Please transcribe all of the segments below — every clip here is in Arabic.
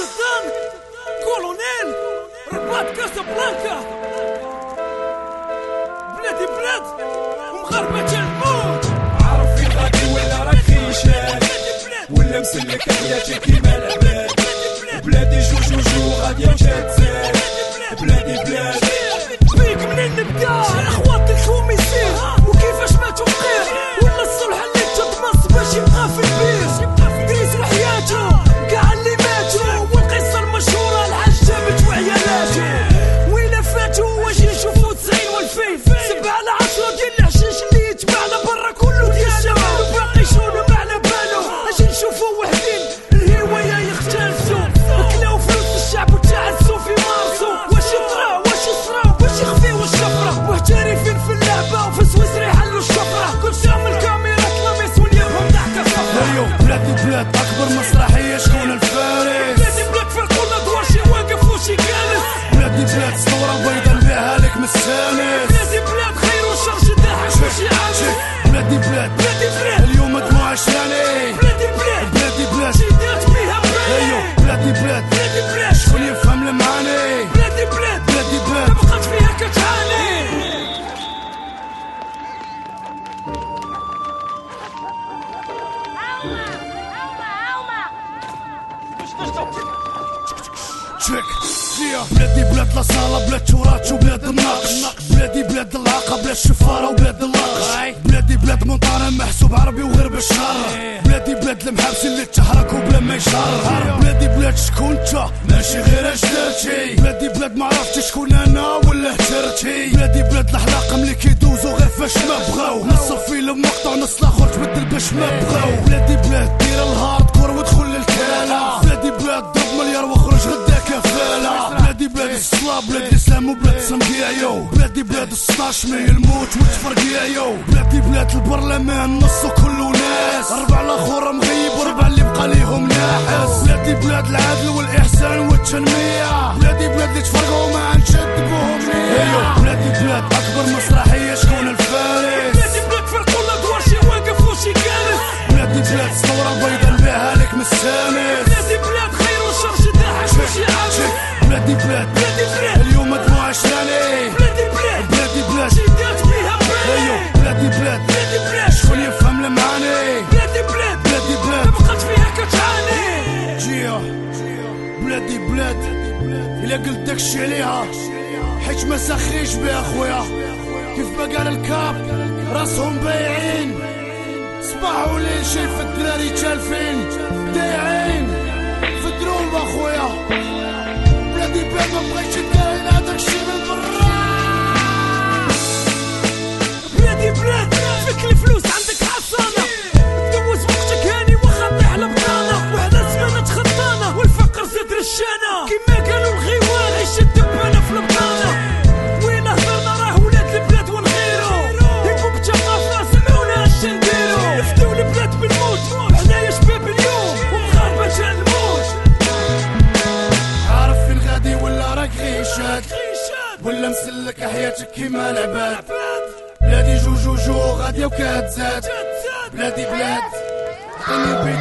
الدان كولونيل رباط كاسابلانكا بلادي بلاد ومغاربة الموت عارف فين غادي ولا راك خيشان ولا مسلك حياتي كيما العباد بلادي جو جو جو غادي تزاد بلادي بلاد. بيك منين نبدا اخواتك خوميسين بلاد تشيك بلادي بلاد لا صالة بلاد تراث وبلاد النقش بلادي بلاد العاقة بلاد الشفارة وبلاد اللقش بلادي بلاد منطقة محسوب عربي وغير بالشهر بلادي بلاد المحابسين اللي تحركوا بلا ما يشهر بلادي بلاد شكون انت ماشي غير اجدادتي بلادي بلاد ما عرفتش شكون أنا ولا هترتي بلادي بلاد الحلاقة ملي كيدوزو غير فاش ما بغاو نص الفيلم مقطع نص الآخر تبدل باش ما بغاو بلادي بلاد بلاد الاسلام وبلاد الصنبيعيو بلادي بلاد 16 مي الموت والتفرقيعيو بلادي بلاد البرلمان نصو كله ناس. أربع الآخر مغيب وربع اللي بقى ليهم ناحس. بلادي بلاد العدل والإحسان والتنمية. بلادي بلاد اللي تفرقوا ما نشدبوهم بلادي بلاد أكبر مسرحية شكون الفارس؟ الا قلت داكشي عليها حيت ما سخيش بها خويا كيف ما قال الكاب راسهم بايعين. صباح وليل شايف الدراري تالفين دايعين. ولا مسلك حياتك كيما العباد. بلادي جو جو جو غادية وكتزاد بلادي بلاد. بيت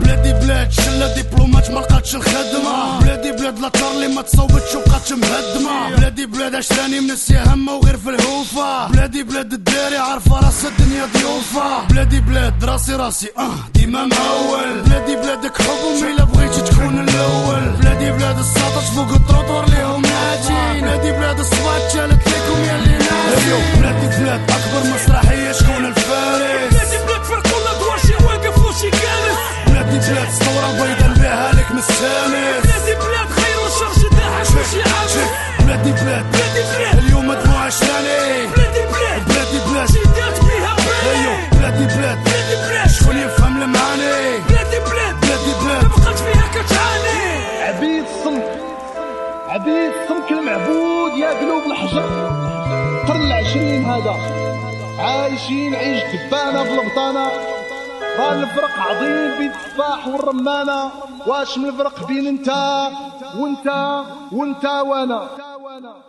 بلادي بلاد شلة دبلومات ما لقاتش الخدمة. بلادي بلاد لاطار اللي ما تصوبتش وبقات مهدمة. بلادي بلاد عشراني من السهمة وغير في الهوفة؟ بلادي بلاد الداري عارفة راس الدنيا ضيوفة. بلادي بلاد راسي راسي آه ديما مهول. بلادي بلادك حب امي لا بغيتي تكون الأول. بلادي بلاد الساطات فوق الطروطور ليهم ناجي بلادي بلاد الصباط جالت ليكم يا اللي ناسي بلادي بلاد أكبر مسرحية بلادي بلاد بلادي بلاد اليوم مجموعة شلالي بلادي بلاد. بلادي بلاد بيها ايو بلادي بلادي بلاد. شكون يفهم المعاني بلادي بلاد. بلادي ما بلاد بقات فيها كتعاني عبيد الصمت عبيد صمك المعبود يا قلوب الحجر. قرن العشرين هذا. عايشين عيش دبانة في البطانة. راه الفرق عظيم بين التفاح والرمانة؟ واش من الفرق بين انت وانت وانت وأنا؟ না